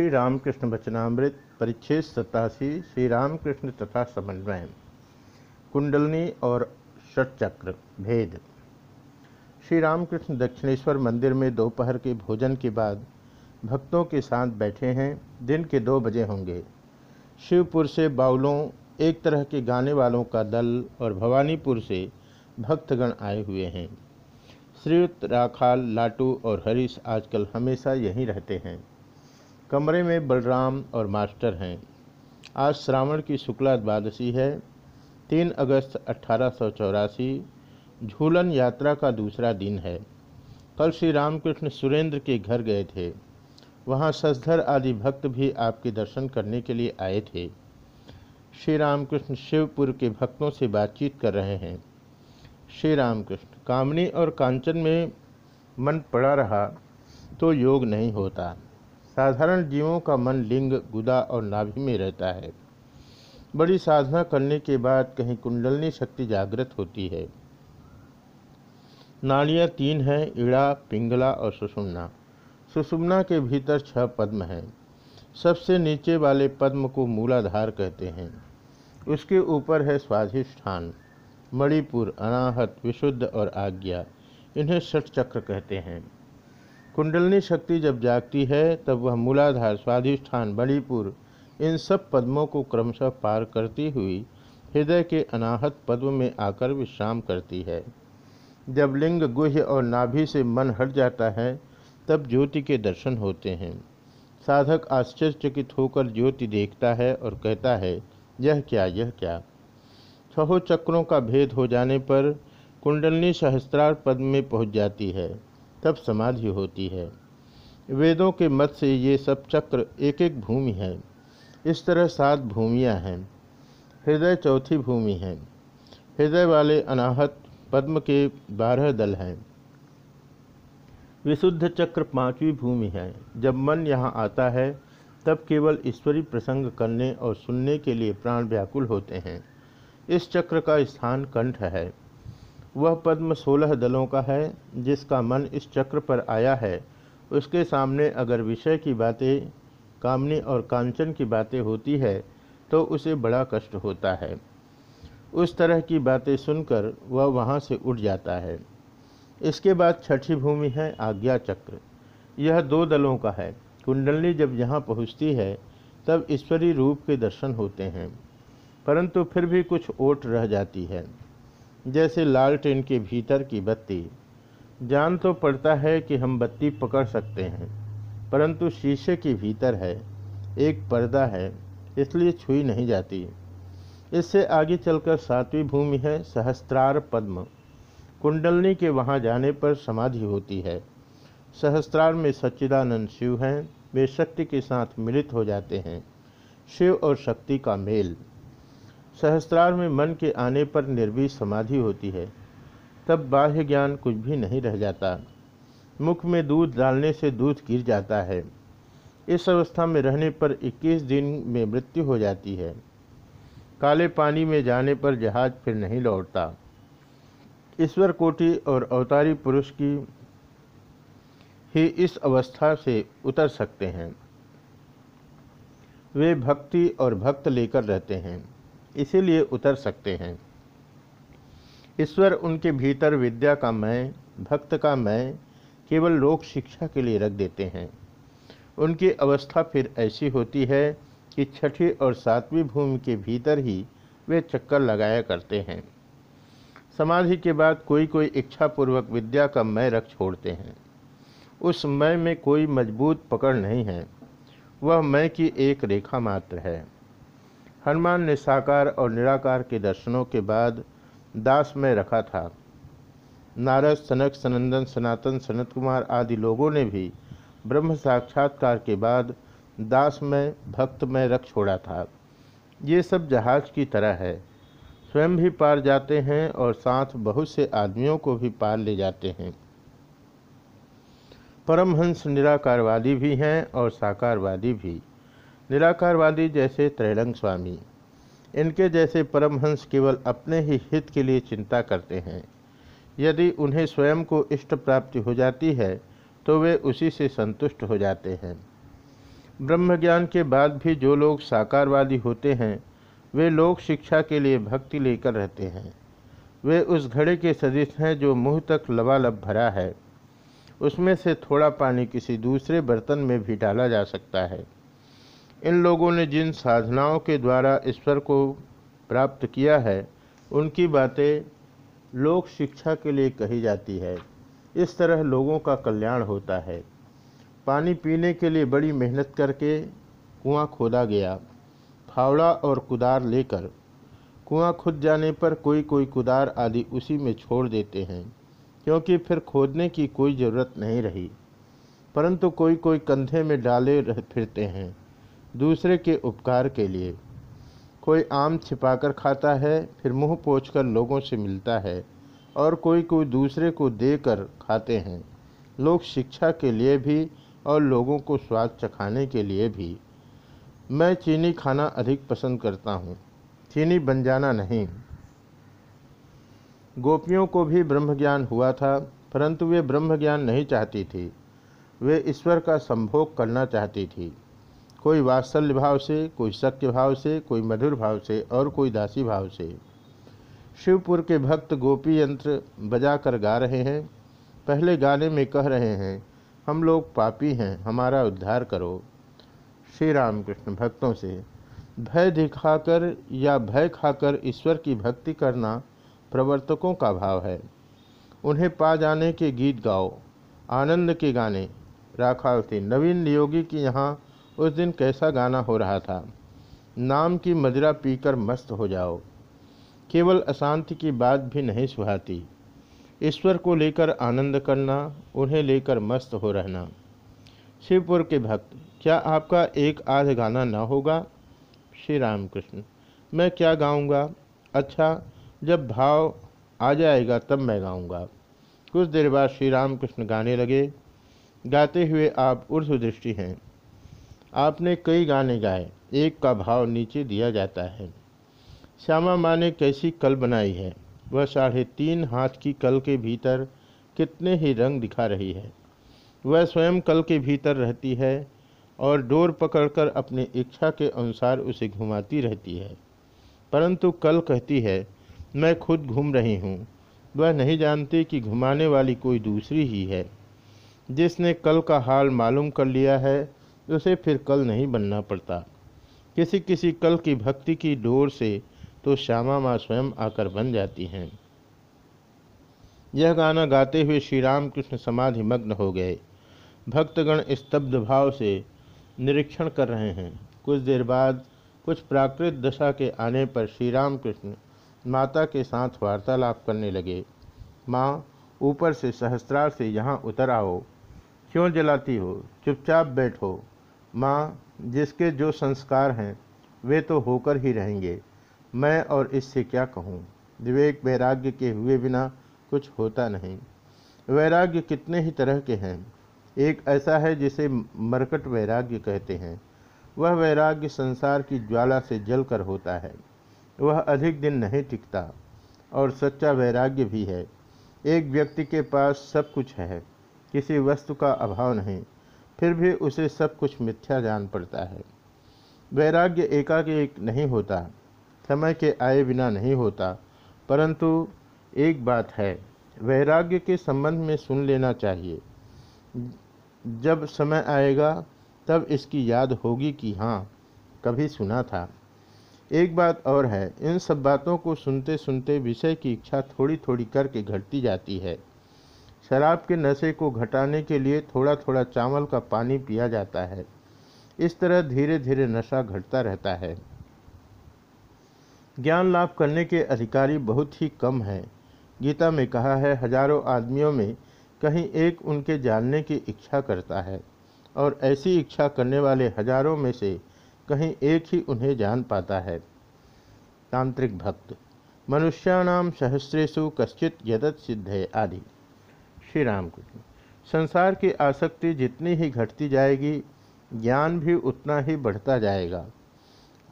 श्री रामकृष्ण वचनामृत परिच्छेद सतासी श्री रामकृष्ण तथा समन्वय कुंडलनी और षटचक्र, भेद। श्री रामकृष्ण दक्षिणेश्वर मंदिर में दोपहर के भोजन के बाद भक्तों के साथ बैठे हैं। दिन के दो बजे होंगे। शिवपुर से बाउलों एक तरह के गाने वालों का दल और भवानीपुर से भक्तगण आए हुए हैं। श्रीयुक्त राखाल, लाटू और हरीश आजकल हमेशा यहीं रहते हैं। कमरे में बलराम और मास्टर हैं। आज श्रावण की शुक्ला द्वादशी है, तीन अगस्त अठारह झूलन यात्रा का दूसरा दिन है। कल श्री रामकृष्ण सुरेंद्र के घर गए थे। वहाँ ससधर आदि भक्त भी आपके दर्शन करने के लिए आए थे। श्री रामकृष्ण शिवपुर के भक्तों से बातचीत कर रहे हैं। श्री रामकृष्ण, कामनी और कांचन में मन पड़ा रहा तो योग नहीं होता। साधारण जीवों का मन लिंग, गुदा और नाभि में रहता है। बड़ी साधना करने के बाद कहीं कुंडलनी शक्ति जागृत होती है। नाड़ियाँ तीन हैं, इड़ा, पिंगला और सुषुम्ना। सुषुम्ना के भीतर छह पद्म हैं। सबसे नीचे वाले पद्म को मूलाधार कहते हैं। उसके ऊपर है स्वाधिष्ठान, मणिपुर, अनाहत, विशुद्ध और आज्ञा। इन्हें षठ चक्र कहते हैं। कुंडलनी शक्ति जब जागती है, तब वह मूलाधार स्वाधिष्ठान बड़ीपुर इन सब पद्मों को क्रमशः पार करती हुई हृदय के अनाहत पद्म में आकर विश्राम करती है। जब लिंग गुह्य और नाभि से मन हट जाता है, तब ज्योति के दर्शन होते हैं। साधक आश्चर्यचकित होकर ज्योति देखता है और कहता है, यह क्या यह क्या? छहो चक्रों का भेद हो जाने पर कुंडलनी सहस्त्रार पद में पहुँच जाती है। तब समाधि होती है। वेदों के मत से ये सब चक्र एक एक भूमि है। इस तरह सात भूमियाँ हैं। हृदय चौथी भूमि है। हृदय वाले अनाहत पद्म के बारह दल हैं। विशुद्ध चक्र पांचवी भूमि है। जब मन यहाँ आता है, तब केवल ईश्वरी प्रसंग करने और सुनने के लिए प्राण व्याकुल होते हैं। इस चक्र का स्थान कंठ है। वह पद्म सोलह दलों का है, जिसका मन इस चक्र पर आया है। उसके सामने अगर विषय की बातें, कामनी और कांचन की बातें होती है तो उसे बड़ा कष्ट होता है। उस तरह की बातें सुनकर वह वहाँ से उठ जाता है। इसके बाद छठी भूमि है आज्ञा चक्र। यह दो दलों का है। कुंडलनी जब यहाँ पहुँचती है, तब ईश्वरी रूप के दर्शन होते हैं। परंतु फिर भी कुछ ओट रह जाती है। जैसे लालटेन के भीतर की बत्ती। जान तो पड़ता है कि हम बत्ती पकड़ सकते हैं, परंतु शीशे के भीतर है, एक पर्दा है, इसलिए छुई नहीं जाती। इससे आगे चलकर सातवीं भूमि है, सहस्त्रार पद्म। कुंडलनी के वहाँ जाने पर समाधि होती है। सहस्त्रार में सच्चिदानंद शिव हैं, वे शक्ति के साथ मिलित हो जाते हैं। शिव और शक्ति का मेल। सहस्त्रार में मन के आने पर निर्वी समाधि होती है। तब बाह्य ज्ञान कुछ भी नहीं रह जाता। मुख में दूध डालने से दूध गिर जाता है। इस अवस्था में रहने पर 21 दिन में मृत्यु हो जाती है। काले पानी में जाने पर जहाज़ फिर नहीं लौटता। ईश्वर कोटि और अवतारी पुरुष की ही इस अवस्था से उतर सकते हैं। वे भक्ति और भक्त लेकर रहते हैं। इसीलिए उतर सकते हैं। ईश्वर उनके भीतर विद्या का मैं भक्त का मैं केवल लोक शिक्षा के लिए रख देते हैं। उनकी अवस्था फिर ऐसी होती है कि छठी और सातवीं भूमि के भीतर ही वे चक्कर लगाया करते हैं। समाधि के बाद कोई कोई इच्छापूर्वक विद्या का मैं रख छोड़ते हैं। उस मैं में कोई मज़बूत पकड़ नहीं है। वह मैं की एक रेखा मात्र है। हनुमान ने साकार और निराकार के दर्शनों के बाद दास में रखा था। नारद, सनक, सनंदन, सनातन सनत कुमार आदि लोगों ने भी ब्रह्म साक्षात्कार के बाद दास में, भक्त में रख छोड़ा था। ये सब जहाज़ की तरह है। स्वयं भी पार जाते हैं और साथ बहुत से आदमियों को भी पार ले जाते हैं। परमहंस निराकारवादी भी हैं और साकारवादी भी। निराकारवादी जैसे त्रैलंग स्वामी। इनके जैसे परमहंस केवल अपने ही हित के लिए चिंता करते हैं। यदि उन्हें स्वयं को इष्ट प्राप्ति हो जाती है तो वे उसी से संतुष्ट हो जाते हैं। ब्रह्म ज्ञान के बाद भी जो लोग साकारवादी होते हैं, वे लोक शिक्षा के लिए भक्ति लेकर रहते हैं। वे उस घड़े के सदृश हैं जो मुँह तक लबालब भरा है। उसमें से थोड़ा पानी किसी दूसरे बर्तन में भी डाला जा सकता है। इन लोगों ने जिन साधनाओं के द्वारा ईश्वर को प्राप्त किया है, उनकी बातें लोक शिक्षा के लिए कही जाती है। इस तरह लोगों का कल्याण होता है। पानी पीने के लिए बड़ी मेहनत करके कुआँ खोदा गया। फावड़ा और कुदार लेकर कुआँ खुद जाने पर कोई कोई कुदार आदि उसी में छोड़ देते हैं, क्योंकि फिर खोदने की कोई ज़रूरत नहीं रही। परंतु कोई कोई कंधे में डाले फिरते हैं। दूसरे के उपकार के लिए। कोई आम छिपाकर खाता है, फिर मुँह पोछकर लोगों से मिलता है, और कोई कोई दूसरे को देकर खाते हैं। लोग शिक्षा के लिए भी, और लोगों को स्वाद चखाने के लिए भी। मैं चीनी खाना अधिक पसंद करता हूँ। चीनी बन जाना नहीं। गोपियों को भी ब्रह्म ज्ञान हुआ था, परंतु वे ब्रह्म ज्ञान नहीं चाहती थी। वे ईश्वर का संभोग करना चाहती थी। कोई वात्सल्य भाव से, कोई सत्य भाव से, कोई मधुर भाव से और कोई दासी भाव से। शिवपुर के भक्त गोपी यंत्र बजाकर गा रहे हैं। पहले गाने में कह रहे हैं, हम लोग पापी हैं, हमारा उद्धार करो। श्री रामकृष्ण भक्तों से, भय दिखाकर या भय खाकर ईश्वर की भक्ति करना प्रवर्तकों का भाव है। उन्हें पा जाने के गीत गाओ। आनंद के गाने राखावती नवीन नियोगी की यहाँ उस दिन कैसा गाना हो रहा था? नाम की मदिरा पीकर मस्त हो जाओ। केवल अशांति की बात भी नहीं सुहाती। ईश्वर को लेकर आनंद करना, उन्हें लेकर मस्त हो रहना। शिवपुर के भक्त, क्या आपका एक आध गाना न होगा? श्री राम कृष्ण मैं क्या गाऊँगा? अच्छा जब भाव आ जाएगा तब मैं गाऊँगा। कुछ देर बाद श्री राम कृष्ण गाने लगे। गाते हुए आप ऊर्ध दृष्टि हैं। आपने कई गाने गाए, एक का भाव नीचे दिया जाता है। श्यामा माँ ने कैसी कल बनाई है? वह साढ़े तीन हाथ की कल के भीतर कितने ही रंग दिखा रही है। वह स्वयं कल के भीतर रहती है और डोर पकड़कर अपनी इच्छा के अनुसार उसे घुमाती रहती है। परंतु कल कहती है, मैं खुद घूम रही हूँ। वह नहीं जानती कि घुमाने वाली कोई दूसरी ही है। जिसने कल का हाल मालूम कर लिया है उसे फिर कल नहीं बनना पड़ता। किसी किसी कल की भक्ति की डोर से तो श्यामा माँ स्वयं आकर बन जाती हैं। यह गाना गाते हुए श्री राम कृष्ण समाधि मग्न हो गए। भक्तगण स्तब्ध भाव से निरीक्षण कर रहे हैं। कुछ देर बाद कुछ प्राकृत दशा के आने पर श्री राम कृष्ण माता के साथ वार्तालाप करने लगे। माँ, ऊपर से सहस्त्रार से यहाँ उतर आओ। क्यों जलाती हो? चुपचाप बैठो। माँ, जिसके जो संस्कार हैं, वे तो होकर ही रहेंगे। मैं और इससे क्या कहूँ? विवेक वैराग्य के हुए बिना कुछ होता नहीं। वैराग्य कितने ही तरह के हैं। एक ऐसा है जिसे मरकट वैराग्य कहते हैं। वह वैराग्य संसार की ज्वाला से जलकर होता है। वह अधिक दिन नहीं टिकता, और सच्चा वैराग्य भी है। एक व्यक्ति के पास सब कुछ है। किसी वस्तु का अभाव नहीं। फिर भी उसे सब कुछ मिथ्या जान पड़ता है। वैराग्य एकाएक नहीं होता, समय के आए बिना नहीं होता, परंतु एक बात है, वैराग्य के संबंध में सुन लेना चाहिए। जब समय आएगा, तब इसकी याद होगी कि हाँ कभी सुना था। एक बात और है, इन सब बातों को सुनते सुनते विषय की इच्छा थोड़ी थोड़ी करके घटती जाती है। शराब के नशे को घटाने के लिए थोड़ा थोड़ा चावल का पानी पिया जाता है। इस तरह धीरे धीरे नशा घटता रहता है। ज्ञान लाभ करने के अधिकारी बहुत ही कम हैं। गीता में कहा है, हज़ारों आदमियों में कहीं एक उनके जानने की इच्छा करता है और ऐसी इच्छा करने वाले हज़ारों में से कहीं एक ही उन्हें जान पाता है। तांत्रिक भक्त मनुष्याणाम सहस्रेशु कश्चित यदत सिद्ध है आदि। श्री राम कृष्ण संसार की आसक्ति जितनी ही घटती जाएगी, ज्ञान भी उतना ही बढ़ता जाएगा।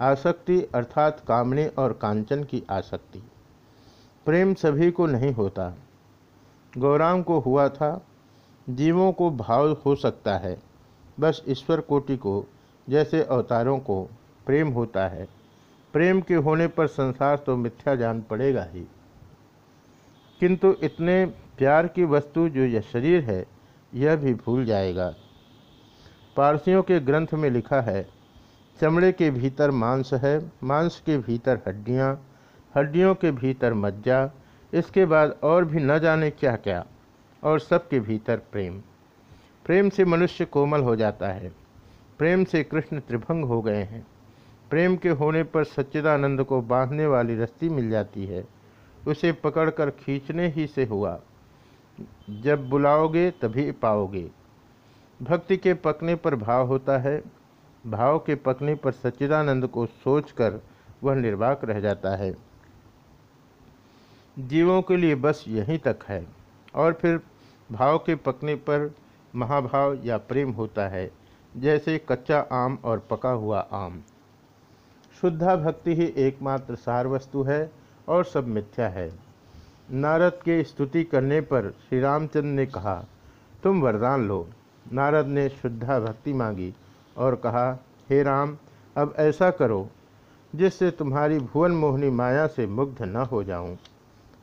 आसक्ति अर्थात कामने और कांचन की आसक्ति। प्रेम सभी को नहीं होता। गौराम को हुआ था। जीवों को भाव हो सकता है। बस ईश्वर कोटि को, जैसे अवतारों को, प्रेम होता है। प्रेम के होने पर संसार तो मिथ्या जान पड़ेगा ही। किंतु इतने प्यार की वस्तु जो यह शरीर है, यह भी भूल जाएगा। पारसियों के ग्रंथ में लिखा है, चमड़े के भीतर मांस है, मांस के भीतर हड्डियाँ, हड्डियों के भीतर मज्जा, इसके बाद और भी न जाने क्या क्या और सबके भीतर प्रेम। प्रेम से मनुष्य कोमल हो जाता है, प्रेम से कृष्ण त्रिभंग हो गए हैं। प्रेम के होने पर सच्चिदानंद को बांधने वाली रस्सी मिल जाती है, उसे पकड़कर खींचने ही से हुआ। जब बुलाओगे तभी पाओगे। भक्ति के पकने पर भाव होता है। भाव के पकने पर सच्चिदानंद को सोचकर वह निर्वाक रह जाता है। जीवों के लिए बस यहीं तक है और फिर भाव के पकने पर महाभाव या प्रेम होता है, जैसे कच्चा आम और पका हुआ आम। शुद्धा भक्ति ही एकमात्र सार वस्तु है और सब मिथ्या है। नारद के स्तुति करने पर श्री रामचंद्र ने कहा, तुम वरदान लो। नारद ने शुद्धा भक्ति मांगी और कहा, हे राम, अब ऐसा करो, जिससे तुम्हारी भुवन मोहनी माया से मुग्ध न हो जाऊँ।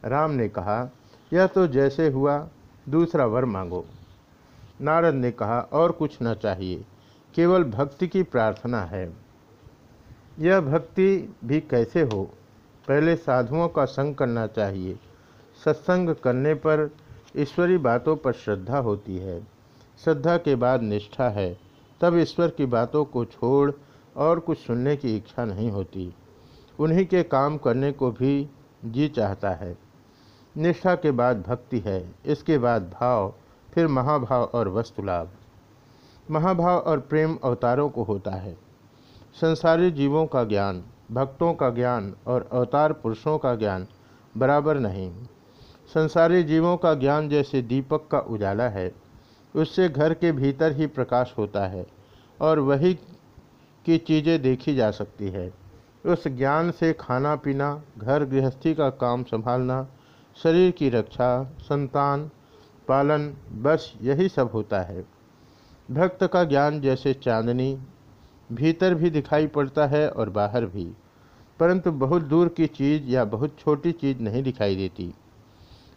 राम ने कहा, यह तो जैसे हुआ, दूसरा वर मांगो। नारद ने कहा, और कुछ न चाहिए, केवल भक्ति की प्रार्थना है। यह भक्ति भी कैसे हो? पहले साधुओं का संग करना चाहिए सत्संग करने पर ईश्वरी बातों पर श्रद्धा होती है। श्रद्धा के बाद निष्ठा है। तब ईश्वर की बातों को छोड़ और कुछ सुनने की इच्छा नहीं होती। उन्हीं के काम करने को भी जी चाहता है। निष्ठा के बाद भक्ति है। इसके बाद भाव, फिर महाभाव और वस्तुलाभ। महाभाव और प्रेम अवतारों को होता है। संसारी जीवों का ज्ञान, भक्तों का ज्ञान और अवतार पुरुषों का ज्ञान बराबर नहीं। संसारी जीवों का ज्ञान जैसे दीपक का उजाला है, उससे घर के भीतर ही प्रकाश होता है और वही की चीज़ें देखी जा सकती है। उस ज्ञान से खाना पीना, घर गृहस्थी का काम संभालना, शरीर की रक्षा, संतान, पालन, बस यही सब होता है। भक्त का ज्ञान जैसे चांदनी भीतर भी दिखाई पड़ता है और बाहर भी, परंतु बहुत दूर की चीज़ या बहुत छोटी चीज़ नहीं दिखाई देती।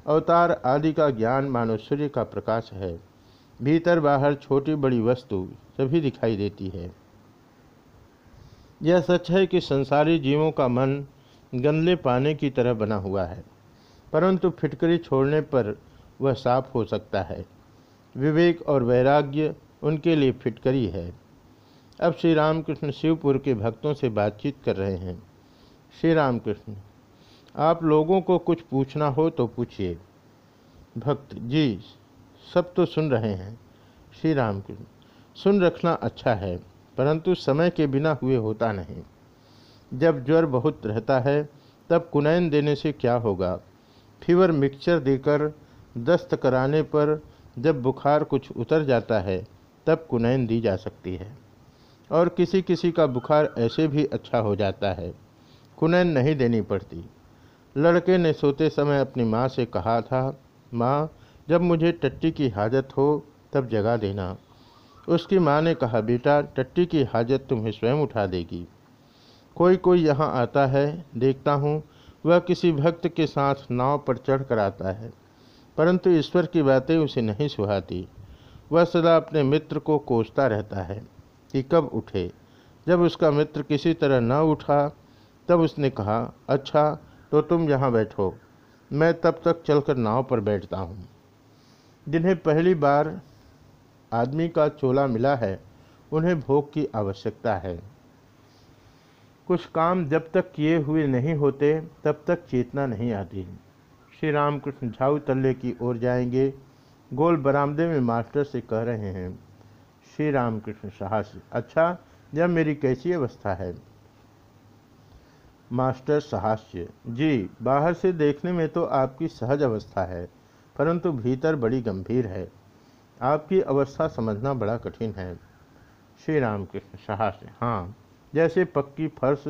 अवतार आदि का ज्ञान मानो सूर्य का प्रकाश है। भीतर बाहर छोटी बड़ी वस्तु सभी दिखाई देती है। यह सच है कि संसारी जीवों का मन गंदले पाने की तरह बना हुआ है, परंतु फिटकरी छोड़ने पर वह साफ़ हो सकता है। विवेक और वैराग्य उनके लिए फिटकरी है। अब श्री रामकृष्ण शिवपुर के भक्तों से बातचीत कर रहे हैं। श्री रामकृष्ण आप लोगों को कुछ पूछना हो तो पूछिए। भक्त जी, सब तो सुन रहे हैं, श्री रामकृष्ण। सुन रखना अच्छा है, परंतु समय के बिना हुए होता नहीं। जब ज्वर बहुत रहता है, तब कुनैन देने से क्या होगा? फीवर मिक्सचर देकर दस्त कराने पर जब बुखार कुछ उतर जाता है, तब कुनैन दी जा सकती है। और किसी किसी का बुखार ऐसे भी अच्छा हो जाता है, कुनैन नहीं देनी पड़ती। लड़के ने सोते समय अपनी माँ से कहा था, माँ, जब मुझे टट्टी की हाजत हो, तब जगा देना। उसकी माँ ने कहा, बेटा, टट्टी की हाजत तुम्हें स्वयं उठा देगी। कोई कोई यहाँ आता है, देखता हूँ, वह किसी भक्त के साथ नाव पर चढ़ कर आता है, परंतु ईश्वर की बातें उसे नहीं सुहाती। वह सदा अपने मित्र को कोसता रहता है कि कब उठे। जब उसका मित्र किसी तरह न उठा, तब उसने कहा अच्छा तो तुम यहाँ बैठो। मैं तब तक चलकर नाव पर बैठता हूँ। जिन्हें पहली बार आदमी का चोला मिला है, उन्हें भोग की आवश्यकता है। कुछ काम जब तक किए हुए नहीं होते, तब तक चेतना नहीं आती। श्री रामकृष्ण झाऊ तल्ले की ओर जाएँगे। गोल बरामदे में मास्टर से कह रहे हैं, श्री रामकृष्ण साहस अच्छा यह मेरी कैसी अवस्था है? मास्टर सहास्य। जी, बाहर से देखने में तो आपकी सहज अवस्था है, परंतु भीतर बड़ी गंभीर है। आपकी अवस्था समझना बड़ा कठिन है। श्री राम कृष्ण सहास्य। हाँ जैसे पक्की फर्श,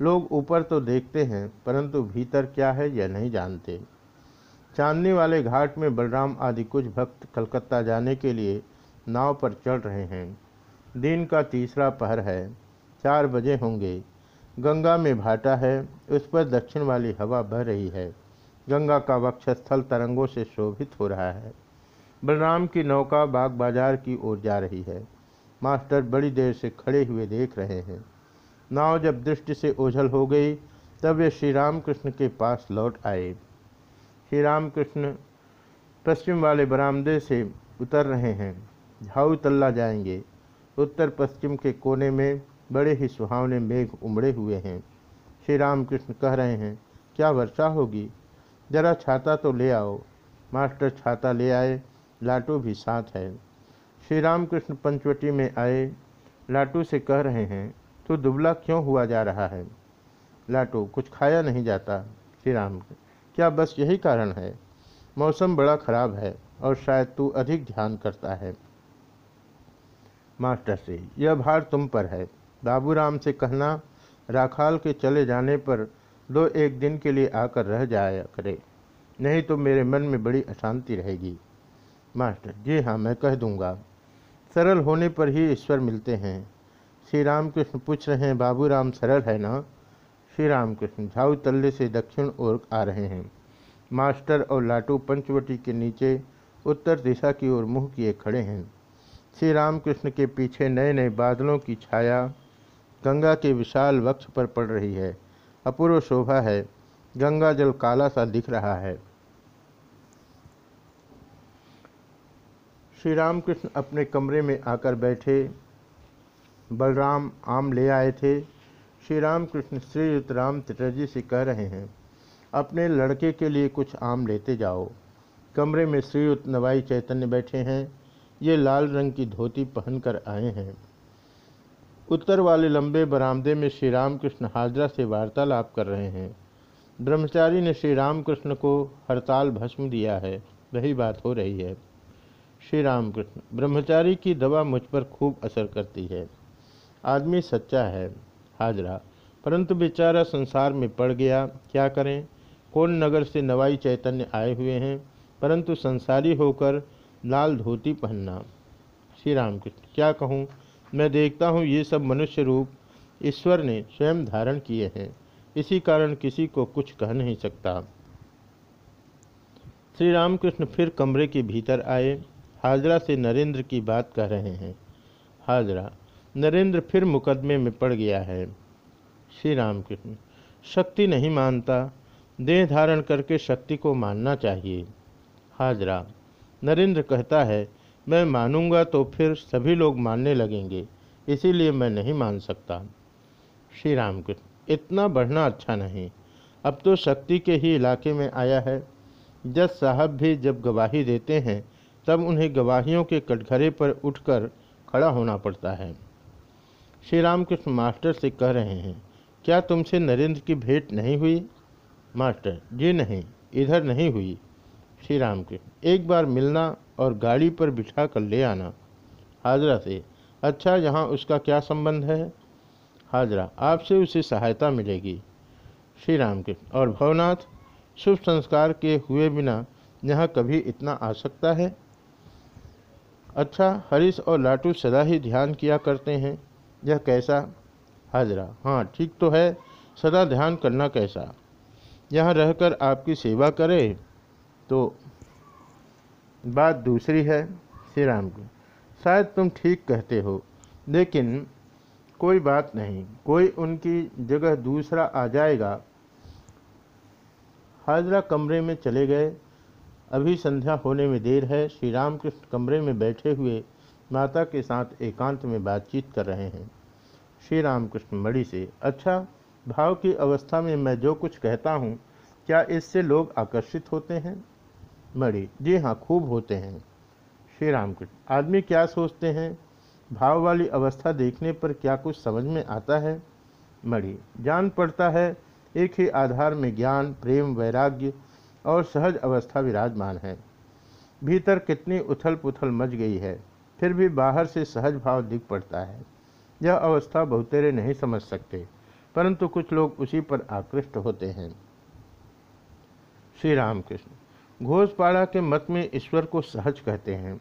लोग ऊपर तो देखते हैं, परंतु भीतर क्या है यह नहीं जानते। चांदनी वाले घाट में बलराम आदि कुछ भक्त कलकत्ता जाने के लिए नाव पर चढ़ रहे हैं। दिन का तीसरा पहर है। चार बजे होंगे। गंगा में भाटा है, उस पर दक्षिण वाली हवा बह रही है। गंगा का वक्षस्थल तरंगों से शोभित हो रहा है। बलराम की नौका बाग बाज़ार की ओर जा रही है। मास्टर बड़ी देर से खड़े हुए देख रहे हैं। नाव जब दृष्टि से ओझल हो गई, तब वे श्री रामकृष्ण के पास लौट आए। श्री रामकृष्ण पश्चिम वाले बरामदे से उतर रहे हैं। झाऊ तल्ला जाएँगे। उत्तर पश्चिम के कोने में बड़े ही सुहावने मेघ उमड़े हुए हैं। श्री रामकृष्ण कह रहे हैं, क्या वर्षा होगी? जरा छाता तो ले आओ। मास्टर छाता ले आए, लाटू भी साथ है। श्री रामकृष्ण पंचवटी में आए, लाटू से कह रहे हैं तो दुबला क्यों हुआ जा रहा है? लाटू, कुछ खाया नहीं जाता? श्री राम, क्या बस यही कारण है? मौसम बड़ा खराब है और शायद तू अधिक ध्यान करता है। मास्टर से, यह भार तुम पर है। बाबूराम से कहना, राखाल के चले जाने पर दो एक दिन के लिए आकर रह जाया करे, नहीं तो मेरे मन में बड़ी अशांति रहेगी। मास्टर, जी हाँ मैं कह दूँगा। सरल होने पर ही ईश्वर मिलते हैं। श्री रामकृष्ण पूछ रहे हैं, बाबूराम सरल है ना? श्री रामकृष्ण झाऊ तल्ले से दक्षिण ओर आ रहे हैं। मास्टर और लाटू पंचवटी के नीचे उत्तर दिशा की ओर मुँह किए खड़े हैं। श्री रामकृष्ण के पीछे नए नए बादलों की छाया गंगा के विशाल वक्ष पर पड़ रही है। अपूर्व शोभा है। गंगा जल काला सा दिख रहा है। श्री रामकृष्ण अपने कमरे में आकर बैठे। बलराम आम ले आए थे। श्री रामकृष्ण श्रीयुक्त राम चटर्जी से कह रहे हैं, अपने लड़के के लिए कुछ आम लेते जाओ। कमरे में श्रीयुक्त नवाई चैतन्य बैठे हैं। ये लाल रंग की धोती पहनकर आए हैं। उत्तर वाले लंबे बरामदे में श्री रामकृष्ण हाजरा से वार्तालाप कर रहे हैं। ब्रह्मचारी ने श्री रामकृष्ण को हड़ताल भस्म दिया है। वही बात हो रही है। श्री रामकृष्ण, ब्रह्मचारी की दवा मुझ पर खूब असर करती है। आदमी सच्चा है, हाजरा। परंतु बेचारा संसार में पड़ गया, क्या करें? कौन नगर से नवाई चैतन्य आए हुए हैं? परंतु संसारी होकर लाल धोती पहनना। श्री राम कृष्ण क्या कहूँ? मैं देखता हूँ ये सब मनुष्य रूप ईश्वर ने स्वयं धारण किए हैं। इसी कारण किसी को कुछ कह नहीं सकता। श्री रामकृष्ण फिर कमरे के भीतर आए। हाजरा से नरेंद्र की बात कह रहे हैं। हाजरा, नरेंद्र फिर मुकदमे में पड़ गया है। श्री रामकृष्ण शक्ति नहीं मानता। देह धारण करके शक्ति को मानना चाहिए। हाजरा, नरेंद्र कहता है मैं मानूँगा तो फिर सभी लोग मानने लगेंगे, इसीलिए मैं नहीं मान सकता। श्री रामकृष्ण, इतना बढ़ना अच्छा नहीं। अब तो शक्ति के ही इलाके में आया है। जज साहब भी जब गवाही देते हैं, तब उन्हें गवाहियों के कटघरे पर उठकर खड़ा होना पड़ता है। श्री रामकृष्ण मास्टर से कह रहे हैं, क्या तुमसे नरेंद्र की भेंट नहीं हुई? मास्टर, जी नहीं, इधर नहीं हुई। श्री रामकृष्ण, एक बार मिलना और गाड़ी पर बिठा कर ले आना। हाजरा से अच्छा यहाँ उसका क्या संबंध है? हाजरा, आपसे उसे सहायता मिलेगी। श्री राम के, और भवनाथ, शुभ संस्कार के हुए बिना यहाँ कभी इतना आ सकता है? अच्छा हरीश और लाटू सदा ही ध्यान किया करते हैं। यह कैसा? हाजरा हाँ ठीक तो है, सदा ध्यान करना कैसा? यहाँ रहकर आपकी सेवा करे? तो बात दूसरी है श्री राम शायद तुम ठीक कहते हो, लेकिन कोई बात नहीं, कोई उनकी जगह दूसरा आ जाएगा। हाजरा कमरे में चले गए। अभी संध्या होने में देर है। श्री रामकृष्ण कमरे में बैठे हुए माता के साथ एकांत में बातचीत कर रहे हैं। श्री रामकृष्ण मणि से अच्छा भाव की अवस्था में मैं जो कुछ कहता हूँ, क्या इससे लोग आकर्षित होते हैं? मणि जी हाँ खूब होते हैं। श्री रामकृष्ण, आदमी क्या सोचते हैं? भाव वाली अवस्था देखने पर क्या कुछ समझ में आता है? मणि जान पड़ता है, एक ही आधार में ज्ञान, प्रेम, वैराग्य और सहज अवस्था विराजमान है। भीतर कितनी उथल पुथल मच गई है, फिर भी बाहर से सहज भाव दिख पड़ता है। यह अवस्था बहुतेरे नहीं समझ सकते, परंतु कुछ लोग उसी पर आकृष्ट होते हैं। श्री रामकृष्ण घोषपाड़ा के मत में ईश्वर को सहज कहते हैं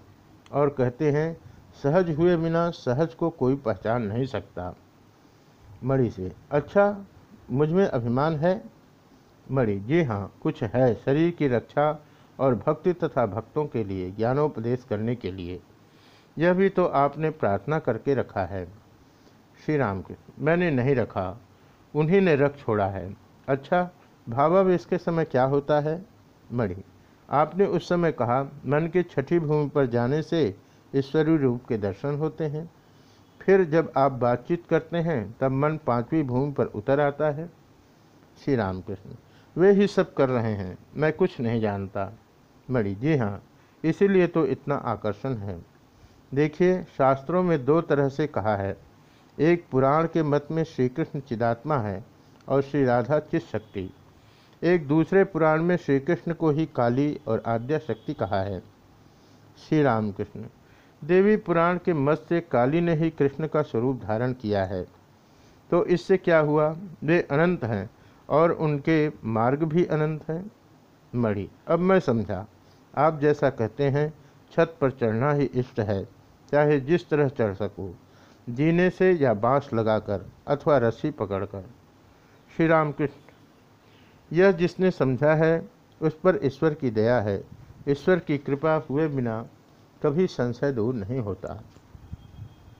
और कहते हैं, सहज हुए बिना सहज को कोई पहचान नहीं सकता। मणि से अच्छा मुझमें अभिमान है? मणि, जी हाँ कुछ है शरीर की रक्षा और भक्ति तथा भक्तों के लिए, ज्ञानोपदेश करने के लिए। यह भी तो आपने प्रार्थना करके रखा है। श्री राम कृष्ण मैंने नहीं रखा, उन्हीं ने रख छोड़ा है। अच्छा भावावेश के समय क्या होता है? मणि आपने उस समय कहा, मन के छठी भूमि पर जाने से ईश्वरीय रूप के दर्शन होते हैं। फिर जब आप बातचीत करते हैं, तब मन पांचवी भूमि पर उतर आता है। श्री राम कृष्ण वे ही सब कर रहे हैं, मैं कुछ नहीं जानता। मणि, जी हाँ इसीलिए तो इतना आकर्षण है। देखिए, शास्त्रों में दो तरह से कहा है। एक पुराण के मत में श्री कृष्ण चिदात्मा है और श्री राधा चित शक्ति। एक दूसरे पुराण में श्री कृष्ण को ही काली और आद्या शक्ति कहा है। श्री रामकृष्ण, देवी पुराण के मत से काली ने ही कृष्ण का स्वरूप धारण किया है। तो इससे क्या हुआ? वे अनंत हैं और उनके मार्ग भी अनंत हैं। मणि अब मैं समझा। आप जैसा कहते हैं, छत पर चढ़ना ही इष्ट है, चाहे जिस तरह चढ़ सको, जीने से या बाँस लगाकर अथवा रस्सी पकड़कर। श्री राम कृष्ण यह जिसने समझा है, उस पर ईश्वर की दया है। ईश्वर की कृपा हुए बिना कभी संशय दूर नहीं होता।